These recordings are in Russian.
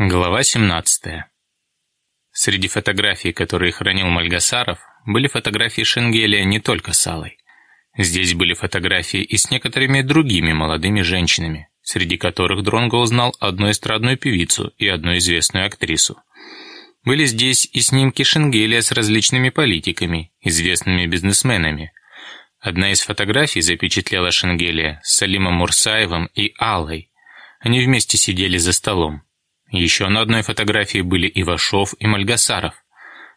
Глава 17. Среди фотографий, которые хранил Мальгасаров, были фотографии Шенгелия не только с Аллой. Здесь были фотографии и с некоторыми другими молодыми женщинами, среди которых Дронго узнал одну эстрадную певицу и одну известную актрису. Были здесь и снимки Шенгелия с различными политиками, известными бизнесменами. Одна из фотографий запечатлела Шенгелия с Салимом Мурсаевым и Аллой. Они вместе сидели за столом. Еще на одной фотографии были Ивашов и Мальгасаров.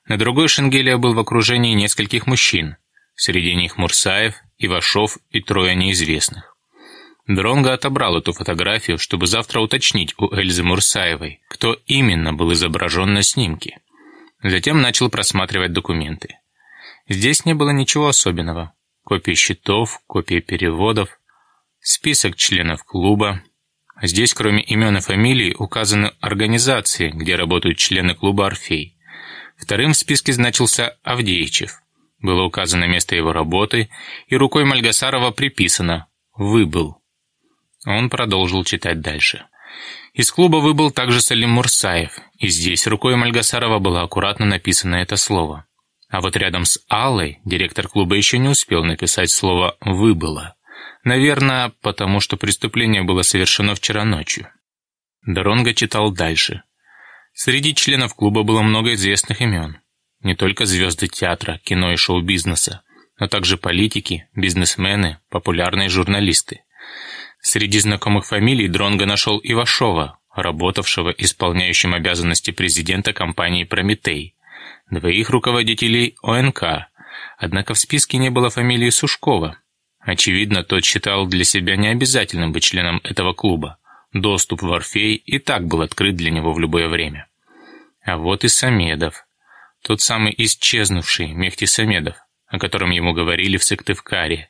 На другой Шенгелия был в окружении нескольких мужчин. Среди них Мурсаев, Ивашов и трое неизвестных. Дронго отобрал эту фотографию, чтобы завтра уточнить у Эльзы Мурсаевой, кто именно был изображен на снимке. Затем начал просматривать документы. Здесь не было ничего особенного. Копии счетов, копии переводов, список членов клуба, Здесь, кроме имен и фамилий, указаны организации, где работают члены клуба «Орфей». Вторым в списке значился Авдеичев. Было указано место его работы, и рукой Мальгасарова приписано «Выбыл». Он продолжил читать дальше. Из клуба выбыл также Салим Мурсаев, и здесь рукой Мальгасарова было аккуратно написано это слово. А вот рядом с Аллой директор клуба еще не успел написать слово «выбыло». Наверное, потому что преступление было совершено вчера ночью. Доронго читал дальше. Среди членов клуба было много известных имен. Не только звезды театра, кино и шоу-бизнеса, но также политики, бизнесмены, популярные журналисты. Среди знакомых фамилий Дронго нашел Ивашова, работавшего исполняющим обязанности президента компании «Прометей», двоих руководителей ОНК, однако в списке не было фамилии Сушкова, Очевидно, тот считал для себя необязательным быть членом этого клуба. Доступ в Орфей и так был открыт для него в любое время. А вот и Самедов. Тот самый исчезнувший Мехти Самедов, о котором ему говорили в Сыктывкаре.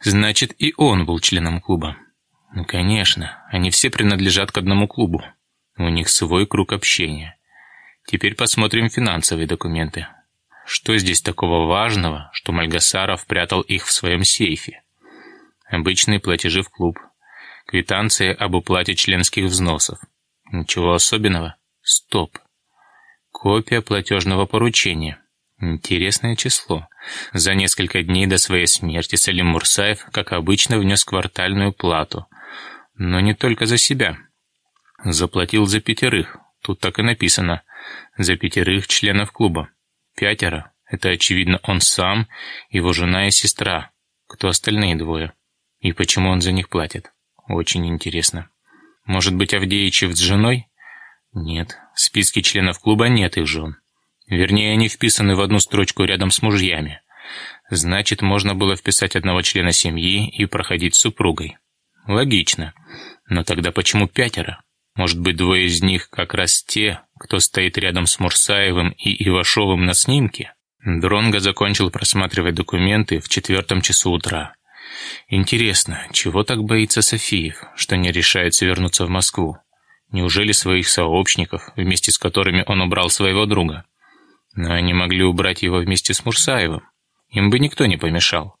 Значит, и он был членом клуба. Ну, конечно, они все принадлежат к одному клубу. У них свой круг общения. Теперь посмотрим финансовые документы. Что здесь такого важного, что Мальгасаров прятал их в своем сейфе? Обычные платежи в клуб. Квитанции об уплате членских взносов. Ничего особенного. Стоп. Копия платежного поручения. Интересное число. За несколько дней до своей смерти Салим Мурсаев, как обычно, внес квартальную плату. Но не только за себя. Заплатил за пятерых. Тут так и написано. За пятерых членов клуба. Пятеро. Это, очевидно, он сам, его жена и сестра. Кто остальные двое? И почему он за них платит? Очень интересно. Может быть, Авдеичев с женой? Нет, в списке членов клуба нет их жен. Вернее, они вписаны в одну строчку рядом с мужьями. Значит, можно было вписать одного члена семьи и проходить с супругой. Логично. Но тогда почему пятеро? Может быть, двое из них как раз те, кто стоит рядом с Мурсаевым и Ивашовым на снимке? Дронго закончил просматривать документы в четвертом часу утра. Интересно, чего так боится Софиев, что не решается вернуться в Москву? Неужели своих сообщников, вместе с которыми он убрал своего друга? Но они могли убрать его вместе с Мурсаевым. Им бы никто не помешал.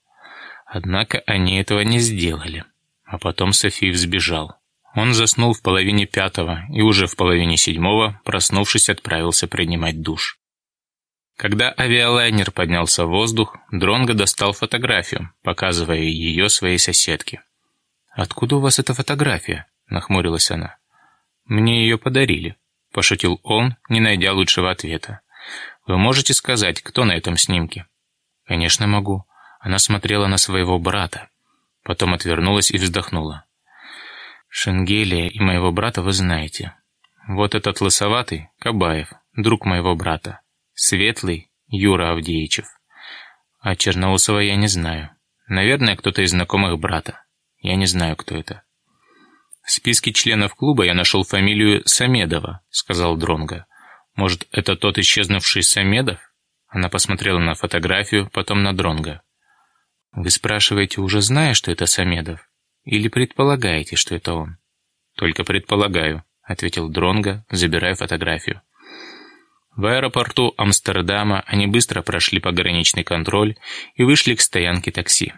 Однако они этого не сделали. А потом Софиев сбежал. Он заснул в половине пятого и уже в половине седьмого, проснувшись, отправился принимать душ. Когда авиалайнер поднялся в воздух, Дронго достал фотографию, показывая ее своей соседке. «Откуда у вас эта фотография?» – нахмурилась она. «Мне ее подарили», – пошутил он, не найдя лучшего ответа. «Вы можете сказать, кто на этом снимке?» «Конечно могу». Она смотрела на своего брата. Потом отвернулась и вздохнула. «Шенгелия и моего брата вы знаете. Вот этот лысоватый – Кабаев, друг моего брата. Светлый – Юра Авдеичев. А Черноусова я не знаю. Наверное, кто-то из знакомых брата. Я не знаю, кто это. В списке членов клуба я нашел фамилию Самедова, сказал Дронга. Может, это тот исчезнувший Самедов? Она посмотрела на фотографию, потом на Дронга. Вы спрашиваете, уже зная, что это Самедов? Или предполагаете, что это он? Только предполагаю, ответил Дронга, забирая фотографию. В аэропорту Амстердама они быстро прошли пограничный контроль и вышли к стоянке такси.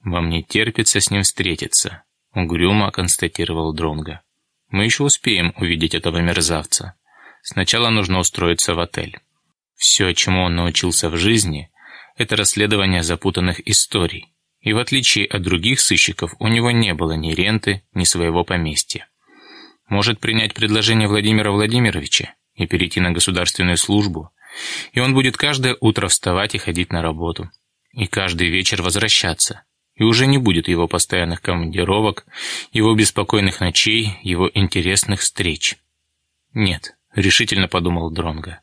«Вам не терпится с ним встретиться», — угрюмо констатировал Дронга. Мы еще успеем увидеть этого мерзавца. Сначала нужно устроиться в отель. Все, чему он научился в жизни, это расследование запутанных историй. И в отличие от других сыщиков, у него не было ни ренты, ни своего поместья. Может принять предложение Владимира Владимировича и перейти на государственную службу, и он будет каждое утро вставать и ходить на работу, и каждый вечер возвращаться, и уже не будет его постоянных командировок, его беспокойных ночей, его интересных встреч. Нет, решительно подумал Дронга.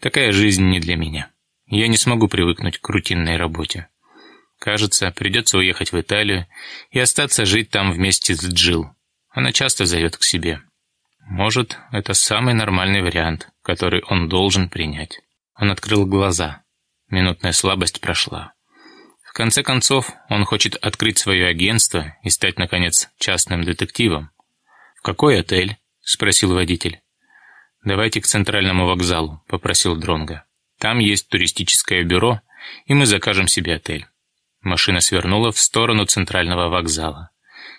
Такая жизнь не для меня. Я не смогу привыкнуть к рутинной работе. Кажется, придется уехать в Италию и остаться жить там вместе с Джил. Она часто зовет к себе. Может, это самый нормальный вариант, который он должен принять. Он открыл глаза. Минутная слабость прошла. В конце концов, он хочет открыть свое агентство и стать, наконец, частным детективом. «В какой отель?» – спросил водитель. «Давайте к центральному вокзалу», – попросил Дронга. «Там есть туристическое бюро, и мы закажем себе отель». Машина свернула в сторону центрального вокзала.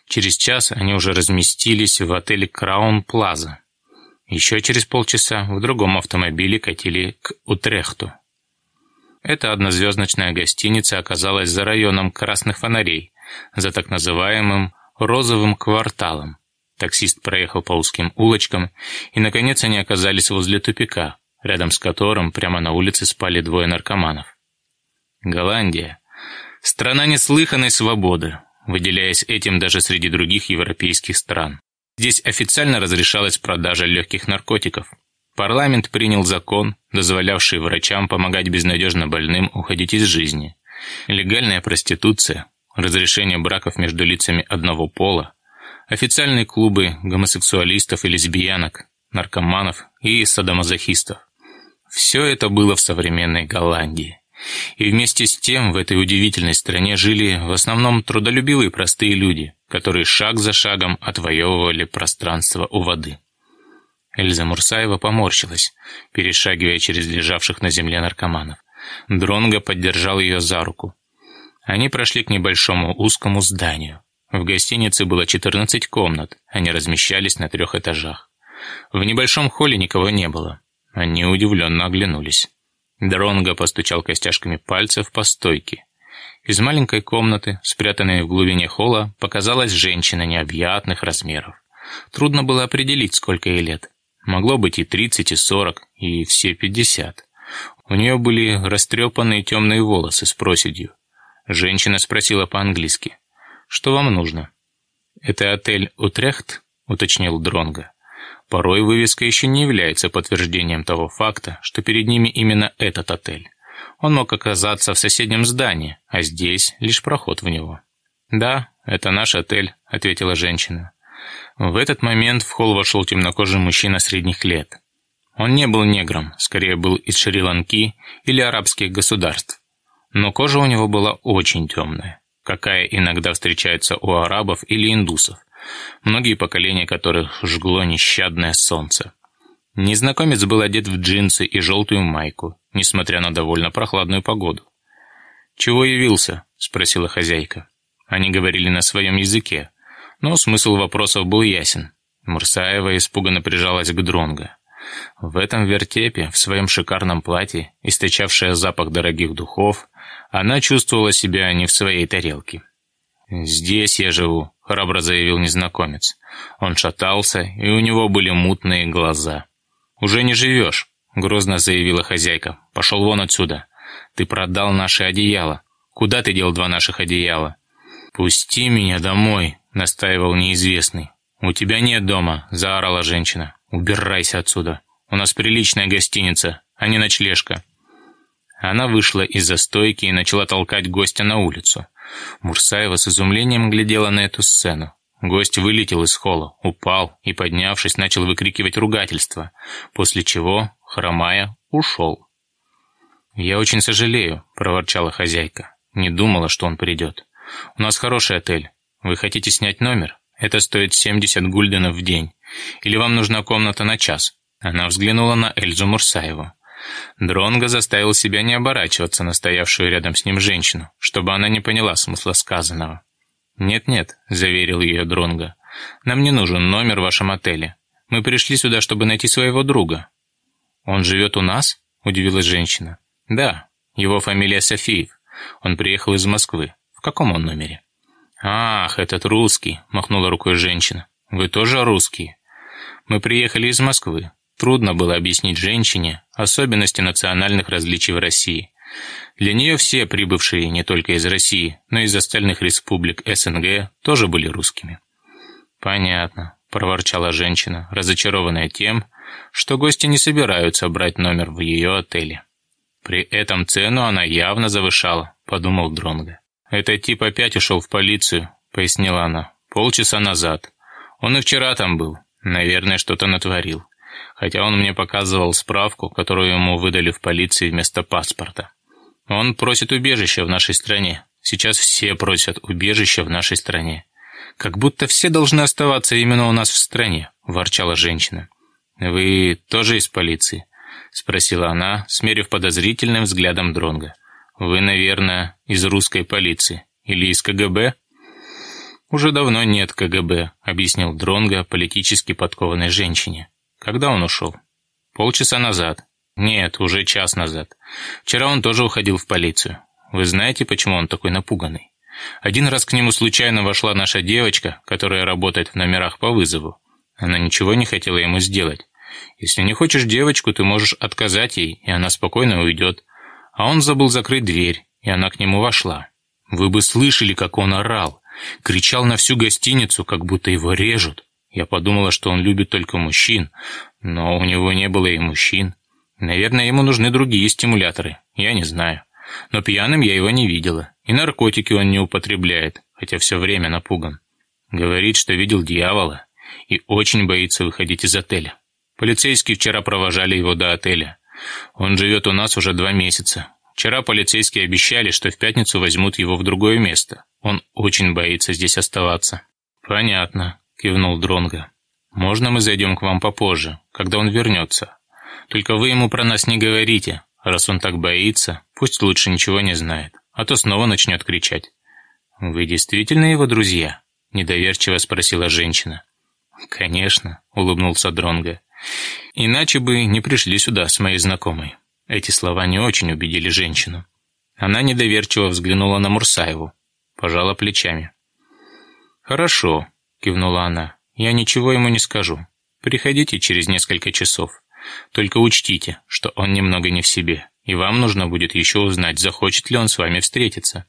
Через час они уже разместились в отеле «Краун Плаза». Еще через полчаса в другом автомобиле катили к Утрехту. Эта однозвездочная гостиница оказалась за районом красных фонарей, за так называемым «розовым кварталом». Таксист проехал по узким улочкам, и, наконец, они оказались возле тупика, рядом с которым прямо на улице спали двое наркоманов. Голландия. Страна неслыханной свободы, выделяясь этим даже среди других европейских стран. Здесь официально разрешалась продажа легких наркотиков. Парламент принял закон, дозволявший врачам помогать безнадежно больным уходить из жизни. Легальная проституция, разрешение браков между лицами одного пола, официальные клубы гомосексуалистов и лесбиянок, наркоманов и садомазохистов. Все это было в современной Голландии. И вместе с тем в этой удивительной стране жили в основном трудолюбивые простые люди, которые шаг за шагом отвоевывали пространство у воды. Эльза Мурсаева поморщилась, перешагивая через лежавших на земле наркоманов. Дронго поддержал ее за руку. Они прошли к небольшому узкому зданию. В гостинице было 14 комнат, они размещались на трех этажах. В небольшом холле никого не было. Они удивленно оглянулись. Дронго постучал костяшками пальцев по стойке. Из маленькой комнаты, спрятанной в глубине холла, показалась женщина необъятных размеров. Трудно было определить, сколько ей лет. Могло быть и тридцать, и сорок, и все пятьдесят. У нее были растрепанные темные волосы с проседью. Женщина спросила по-английски. «Что вам нужно?» «Это отель Утрехт?» — уточнил Дронго. Порой вывеска еще не является подтверждением того факта, что перед ними именно этот отель. Он мог оказаться в соседнем здании, а здесь лишь проход в него. «Да, это наш отель», — ответила женщина. В этот момент в холл вошел темнокожий мужчина средних лет. Он не был негром, скорее был из Шри-Ланки или арабских государств. Но кожа у него была очень темная, какая иногда встречается у арабов или индусов многие поколения которых жгло нещадное солнце. Незнакомец был одет в джинсы и желтую майку, несмотря на довольно прохладную погоду. «Чего явился?» – спросила хозяйка. Они говорили на своем языке, но смысл вопросов был ясен. Мурсаева испуганно прижалась к Дронго. В этом вертепе, в своем шикарном платье, источавшая запах дорогих духов, она чувствовала себя не в своей тарелке. «Здесь я живу», — храбро заявил незнакомец. Он шатался, и у него были мутные глаза. «Уже не живешь», — грозно заявила хозяйка. «Пошел вон отсюда. Ты продал наши одеяла. Куда ты дел два наших одеяла?» «Пусти меня домой», — настаивал неизвестный. «У тебя нет дома», — заорала женщина. «Убирайся отсюда. У нас приличная гостиница, а не ночлежка». Она вышла из-за стойки и начала толкать гостя на улицу. Мурсаева с изумлением глядела на эту сцену. Гость вылетел из холла, упал и, поднявшись, начал выкрикивать ругательство, после чего, хромая, ушел. «Я очень сожалею», — проворчала хозяйка. «Не думала, что он придет. У нас хороший отель. Вы хотите снять номер? Это стоит 70 гульденов в день. Или вам нужна комната на час?» Она взглянула на Эльзу Мурсаеву. Дронго заставил себя не оборачиваться на стоявшую рядом с ним женщину, чтобы она не поняла смысла сказанного. «Нет-нет», — заверил ее Дронго, Нам не нужен номер в вашем отеле. Мы пришли сюда, чтобы найти своего друга». «Он живет у нас?» – удивилась женщина. «Да, его фамилия Софиев. Он приехал из Москвы. В каком он номере?» «Ах, этот русский», – махнула рукой женщина. «Вы тоже русские?» «Мы приехали из Москвы. Трудно было объяснить женщине особенности национальных различий в России. Для нее все прибывшие не только из России, но и из остальных республик СНГ тоже были русскими. «Понятно», – проворчала женщина, разочарованная тем, что гости не собираются брать номер в ее отеле. При этом цену она явно завышала, подумал Дронго. «Этот тип опять ушел в полицию», — пояснила она. «Полчаса назад. Он и вчера там был. Наверное, что-то натворил. Хотя он мне показывал справку, которую ему выдали в полиции вместо паспорта. Он просит убежища в нашей стране. Сейчас все просят убежища в нашей стране. Как будто все должны оставаться именно у нас в стране», — ворчала женщина. «Вы тоже из полиции?» — спросила она, смерив подозрительным взглядом Дронга. «Вы, наверное, из русской полиции или из КГБ?» «Уже давно нет КГБ», — объяснил Дронга политически подкованной женщине. «Когда он ушел?» «Полчаса назад». «Нет, уже час назад. Вчера он тоже уходил в полицию. Вы знаете, почему он такой напуганный?» Один раз к нему случайно вошла наша девочка, которая работает в номерах по вызову. Она ничего не хотела ему сделать. Если не хочешь девочку, ты можешь отказать ей, и она спокойно уйдет. А он забыл закрыть дверь, и она к нему вошла. Вы бы слышали, как он орал. Кричал на всю гостиницу, как будто его режут. Я подумала, что он любит только мужчин, но у него не было и мужчин. Наверное, ему нужны другие стимуляторы, я не знаю. Но пьяным я его не видела, и наркотики он не употребляет, хотя все время напуган. Говорит, что видел дьявола и очень боится выходить из отеля. Полицейские вчера провожали его до отеля. Он живет у нас уже два месяца. Вчера полицейские обещали, что в пятницу возьмут его в другое место. Он очень боится здесь оставаться». «Понятно», — кивнул Дронго. «Можно мы зайдем к вам попозже, когда он вернется? Только вы ему про нас не говорите. Раз он так боится, пусть лучше ничего не знает, а то снова начнет кричать». «Вы действительно его друзья?» — недоверчиво спросила женщина. «Конечно», — улыбнулся Дронго. «Иначе бы не пришли сюда с моей знакомой». Эти слова не очень убедили женщину. Она недоверчиво взглянула на Мурсаеву, пожала плечами. «Хорошо», — кивнула она, — «я ничего ему не скажу. Приходите через несколько часов. Только учтите, что он немного не в себе, и вам нужно будет еще узнать, захочет ли он с вами встретиться».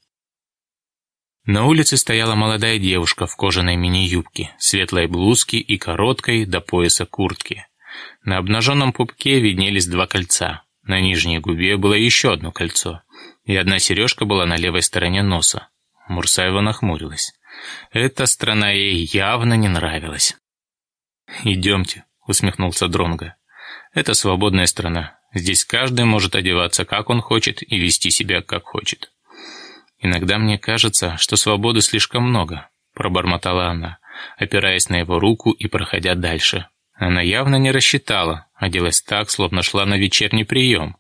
На улице стояла молодая девушка в кожаной мини-юбке, светлой блузке и короткой до пояса куртки. На обнаженном пупке виднелись два кольца. На нижней губе было еще одно кольцо, и одна сережка была на левой стороне носа. Мурсаева нахмурилась. Эта страна ей явно не нравилась. «Идемте», — усмехнулся Дронго. «Это свободная страна. Здесь каждый может одеваться, как он хочет, и вести себя, как хочет. «Иногда мне кажется, что свободы слишком много», — пробормотала она, опираясь на его руку и проходя дальше. Она явно не рассчитала, оделась так, словно шла на вечерний прием.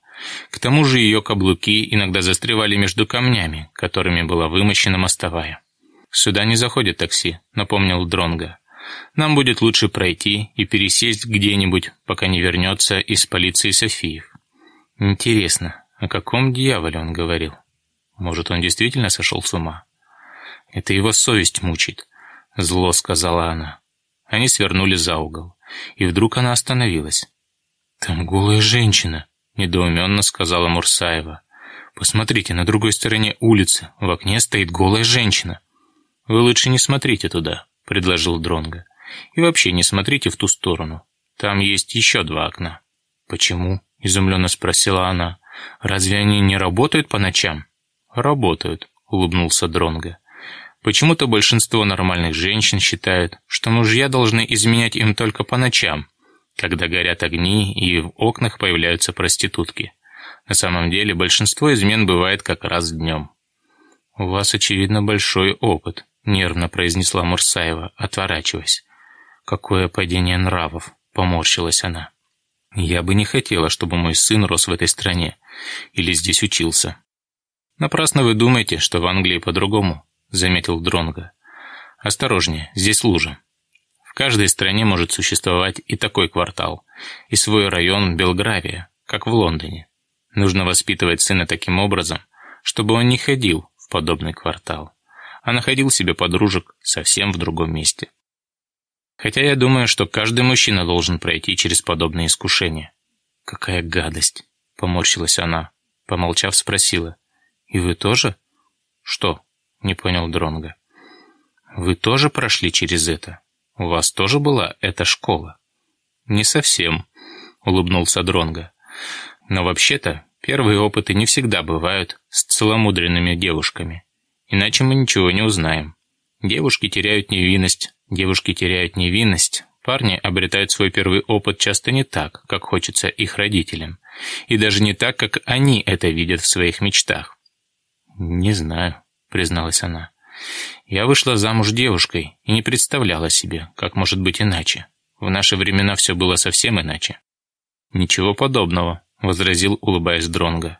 К тому же ее каблуки иногда застревали между камнями, которыми была вымощена мостовая. «Сюда не заходит такси», — напомнил Дронга. «Нам будет лучше пройти и пересесть где-нибудь, пока не вернется из полиции Софиев». «Интересно, о каком дьяволе он говорил?» Может, он действительно сошел с ума? Это его совесть мучит, зло сказала она. Они свернули за угол, и вдруг она остановилась. Там голая женщина, недоуменно сказала Мурсаева. Посмотрите, на другой стороне улицы в окне стоит голая женщина. Вы лучше не смотрите туда, предложил Дронга. И вообще не смотрите в ту сторону. Там есть еще два окна. Почему? изумленно спросила она. Разве они не работают по ночам? «Работают», — улыбнулся Дронго. «Почему-то большинство нормальных женщин считают, что мужья должны изменять им только по ночам, когда горят огни и в окнах появляются проститутки. На самом деле большинство измен бывает как раз днем». «У вас, очевидно, большой опыт», — нервно произнесла Мурсаева, отворачиваясь. «Какое падение нравов», — поморщилась она. «Я бы не хотела, чтобы мой сын рос в этой стране или здесь учился. «Напрасно вы думаете, что в Англии по-другому», — заметил Дронго. «Осторожнее, здесь лужа». каждой стране может существовать и такой квартал, и свой район Белгравия, как в Лондоне. Нужно воспитывать сына таким образом, чтобы он не ходил в подобный квартал, а находил себе подружек совсем в другом месте. Хотя я думаю, что каждый мужчина должен пройти через подобные искушения. «Какая гадость!» — поморщилась она. Помолчав, спросила. «И вы тоже?» «Что?» — не понял Дронга. «Вы тоже прошли через это? У вас тоже была эта школа?» «Не совсем», — улыбнулся Дронга. «Но вообще-то первые опыты не всегда бывают с целомудренными девушками. Иначе мы ничего не узнаем. Девушки теряют невинность, девушки теряют невинность, парни обретают свой первый опыт часто не так, как хочется их родителям, и даже не так, как они это видят в своих мечтах. «Не знаю», — призналась она. «Я вышла замуж девушкой и не представляла себе, как может быть иначе. В наши времена все было совсем иначе». «Ничего подобного», — возразил, улыбаясь Дронго.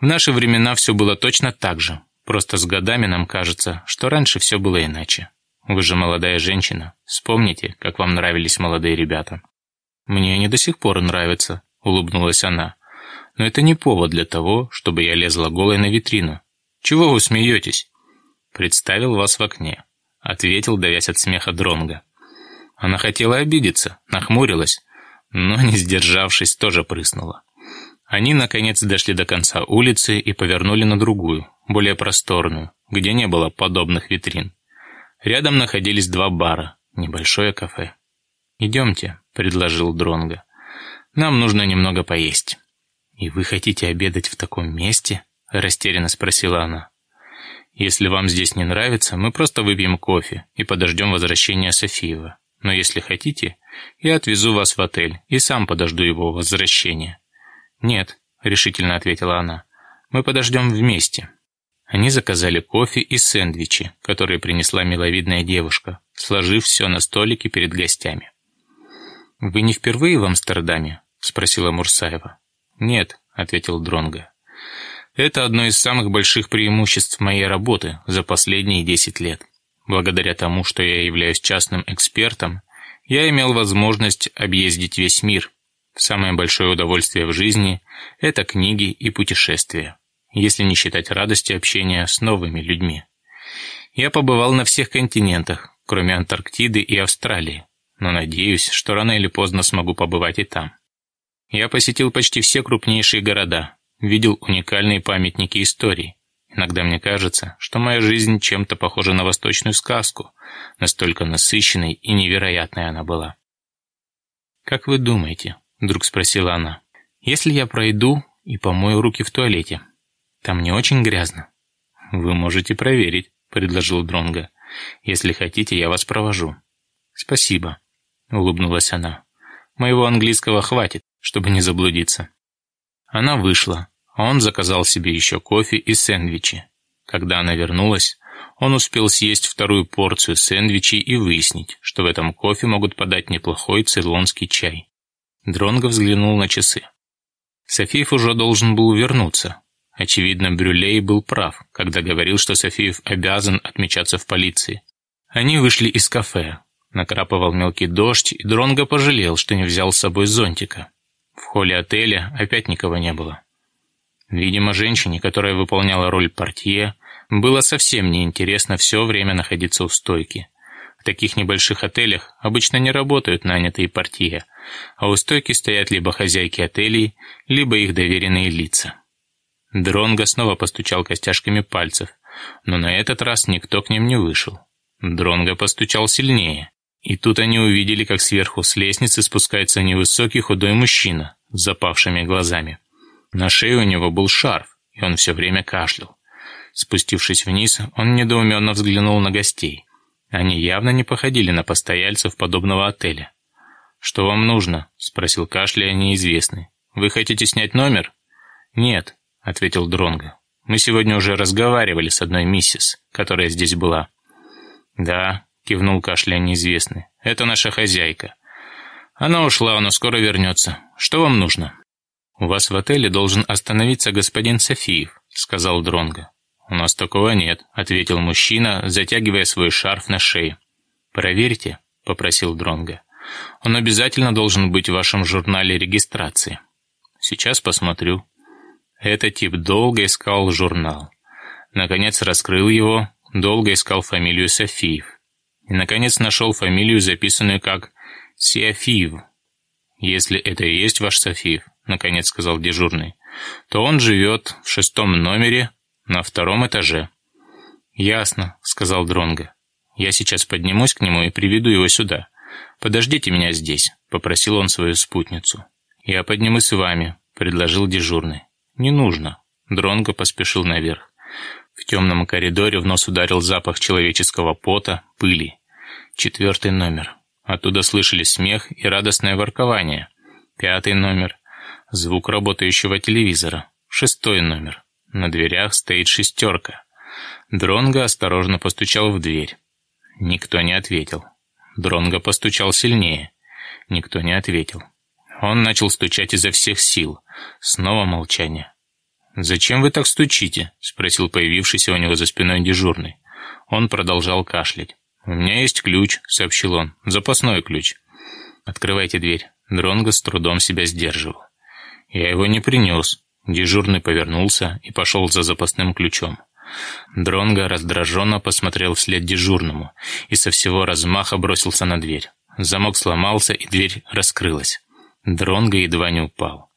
«В наши времена все было точно так же, Просто с годами нам кажется, что раньше все было иначе. Вы же молодая женщина. Вспомните, как вам нравились молодые ребята. Мне они до сих пор нравятся, улыбнулась она. Но это не повод для того, чтобы я лезла голой на витрину. Чего вы смеетесь? Представил вас в окне, ответил, давясь от смеха Дронга. Она хотела обидеться, нахмурилась, но, не сдержавшись, тоже прыснула. Они, наконец, дошли до конца улицы и повернули на другую, более просторную, где не было подобных витрин. Рядом находились два бара, небольшое кафе. «Идемте», — предложил Дронго. «Нам нужно немного поесть». «И вы хотите обедать в таком месте?» — растерянно спросила она. «Если вам здесь не нравится, мы просто выпьем кофе и подождем возвращения Софиева. Но если хотите, я отвезу вас в отель и сам подожду его возвращения». «Нет», — решительно ответила она. «Мы подождем вместе». Они заказали кофе и сэндвичи, которые принесла миловидная девушка, сложив все на столике перед гостями. «Вы не впервые в Амстердаме?» — спросила Мурсаева. «Нет», — ответил Дронга. «Это одно из самых больших преимуществ моей работы за последние десять лет. Благодаря тому, что я являюсь частным экспертом, я имел возможность объездить весь мир. Самое большое удовольствие в жизни — это книги и путешествия если не считать радости общения с новыми людьми. Я побывал на всех континентах, кроме Антарктиды и Австралии, но надеюсь, что рано или поздно смогу побывать и там. Я посетил почти все крупнейшие города, видел уникальные памятники истории. Иногда мне кажется, что моя жизнь чем-то похожа на восточную сказку, настолько насыщенной и невероятной она была. «Как вы думаете?» — вдруг спросила она. «Если я пройду и помою руки в туалете, там не очень грязно. Вы можете проверить, предложил Дронга. Если хотите, я вас провожу. Спасибо, улыбнулась она. Моего английского хватит, чтобы не заблудиться. Она вышла, а он заказал себе еще кофе и сэндвичи. Когда она вернулась, он успел съесть вторую порцию сэндвичей и выяснить, что в этом кофе могут подать неплохой цейлонский чай. Дронго взглянул на часы. Софиев уже должен был вернуться, Очевидно, Брюлей был прав, когда говорил, что Софиев обязан отмечаться в полиции. Они вышли из кафе. Накрапывал мелкий дождь, и Дронго пожалел, что не взял с собой зонтика. В холле отеля опять никого не было. Видимо, женщине, которая выполняла роль портье, было совсем неинтересно все время находиться у стойки. В таких небольших отелях обычно не работают нанятые портье, а у стойки стоят либо хозяйки отелей, либо их доверенные лица. Дронго снова постучал костяшками пальцев, но на этот раз никто к ним не вышел. Дронго постучал сильнее, и тут они увидели, как сверху с лестницы спускается невысокий худой мужчина с запавшими глазами. На шее у него был шарф, и он все время кашлял. Спустившись вниз, он недоуменно взглянул на гостей. Они явно не походили на постояльцев подобного отеля. «Что вам нужно?» — спросил кашляя неизвестный. «Вы хотите снять номер?» «Нет, — ответил Дронго. «Мы сегодня уже разговаривали с одной миссис, которая здесь была». «Да», — кивнул кашля неизвестный, — «это наша хозяйка. Она ушла, но скоро вернется. Что вам нужно?» «У вас в отеле должен остановиться господин Софиев», — сказал Дронго. «У нас такого нет», — ответил мужчина, затягивая свой шарф на шее. «Проверьте», — попросил Дронга. «Он обязательно должен быть в вашем журнале регистрации». «Сейчас посмотрю». Этот тип долго искал журнал. Наконец раскрыл его, долго искал фамилию Софиев. И, наконец, нашел фамилию, записанную как Сиафиев. «Если это и есть ваш Софиев», — наконец сказал дежурный, «то он живет в шестом номере на втором этаже». «Ясно», — сказал Дронго. «Я сейчас поднимусь к нему и приведу его сюда. Подождите меня здесь», — попросил он свою спутницу. «Я поднимусь с вами», — предложил дежурный. «Не нужно». Дронго поспешил наверх. В темном коридоре в нос ударил запах человеческого пота, пыли. Четвертый номер. Оттуда слышались смех и радостное воркование. Пятый номер. Звук работающего телевизора. Шестой номер. На дверях стоит шестерка. Дронго осторожно постучал в дверь. Никто не ответил. Дронго постучал сильнее. Никто не ответил. Он начал стучать изо всех сил. Снова молчание. «Зачем вы так стучите?» — спросил появившийся у него за спиной дежурный. Он продолжал кашлять. «У меня есть ключ», — сообщил он. «Запасной ключ». «Открывайте дверь». Дронго с трудом себя сдерживал. «Я его не принес». Дежурный повернулся и пошел за запасным ключом. Дронго раздраженно посмотрел вслед дежурному и со всего размаха бросился на дверь. Замок сломался, и дверь раскрылась. Дронго едва не упал.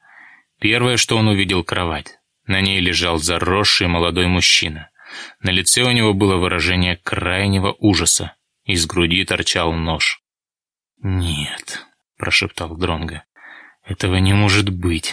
Первое, что он увидел, кровать. На ней лежал заросший молодой мужчина. На лице у него было выражение крайнего ужаса. Из груди торчал нож. «Нет», — прошептал Дронго, — «этого не может быть».